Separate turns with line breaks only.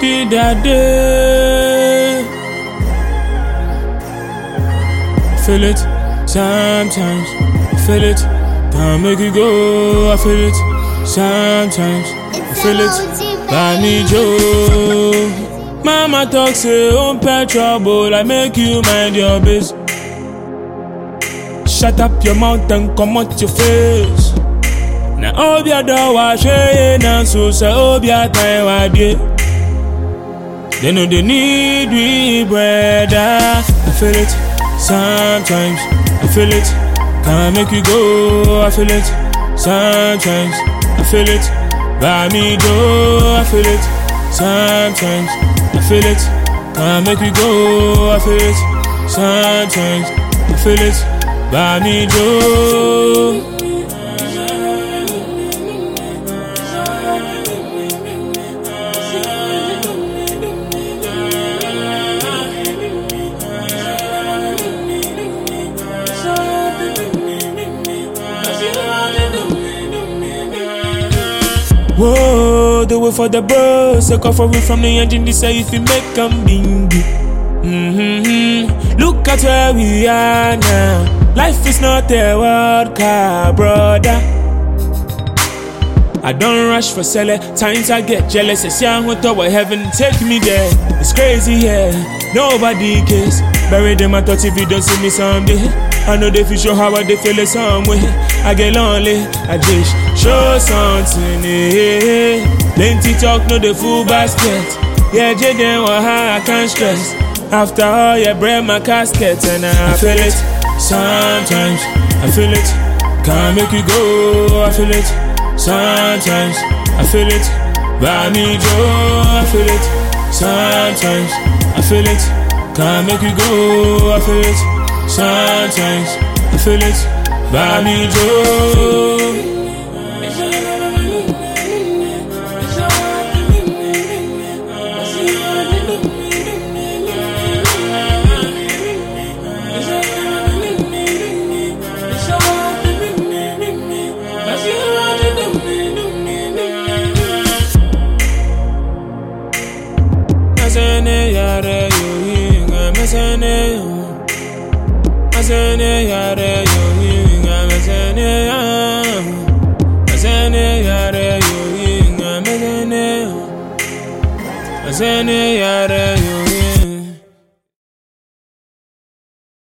that day. Feel it sometimes, feel it, Don't make it go. I feel it sometimes, I feel it. I need you. Mama talk say on pay trouble, I make you mind your biz. Shut up your mouth and come out your face. Na obia do wa shey na so say obia time wa dey. They know they need we brother. Ah. I feel it sometimes. I feel it. Can't make you go. I feel it sometimes. I feel it. By me do. I feel it sometimes. I feel it. Can't make you go. I feel it sometimes. I feel it. By me do. Whoa, do it for the bros. Take off away from the engine. This say if you make them bingy. Mm-hmm. Look at where we are now. Life is not a world car, brother. I don't rush for selling. Times I get jealous. I see I'm our heaven. Take me there. It's crazy, yeah. Nobody cares. Bury them. I thought if you don't see me someday. I know they feel sure how I they feel it some way. I get lonely. I just show something. Eh. Plenty talk, no the full basket. Yeah, Jaden, what how I can't stress. After all, yeah, bread my casket and I, I feel it. Sometimes I feel it. Can't make you go. I feel it. Sometimes I feel it. Buy me Joe. I feel it. Sometimes I feel it. Can't make you go. I feel it. Sometimes I feel it. Buy me Joe. Masene yo Masene yare yo hinga masene ya. Masene yare yo hinga masene yo Masene yare yo